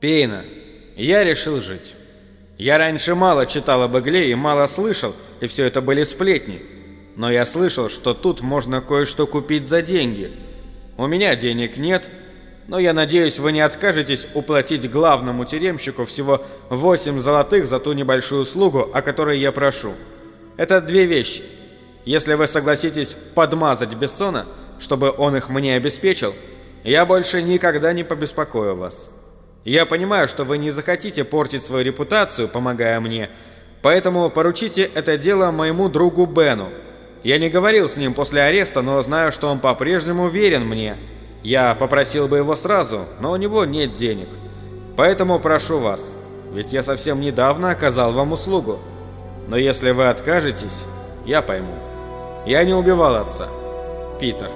Пейна, я решил жить. Я раньше мало читал об игле и мало слышал, и все это были сплетни. Но я слышал, что тут можно кое-что купить за деньги. У меня денег нет, но я надеюсь, вы не откажетесь уплатить главному тюремщику всего 8 золотых за ту небольшую услугу, о которой я прошу. Это две вещи. Если вы согласитесь подмазать Бессона, чтобы он их мне обеспечил, я больше никогда не побеспокою вас. Я понимаю, что вы не захотите портить свою репутацию, помогая мне, поэтому поручите это дело моему другу Бену. Я не говорил с ним после ареста, но знаю, что он по-прежнему верен мне. Я попросил бы его сразу, но у него нет денег. Поэтому прошу вас, ведь я совсем недавно оказал вам услугу. Но если вы откажетесь, я пойму. Я не убивал отца. Питер.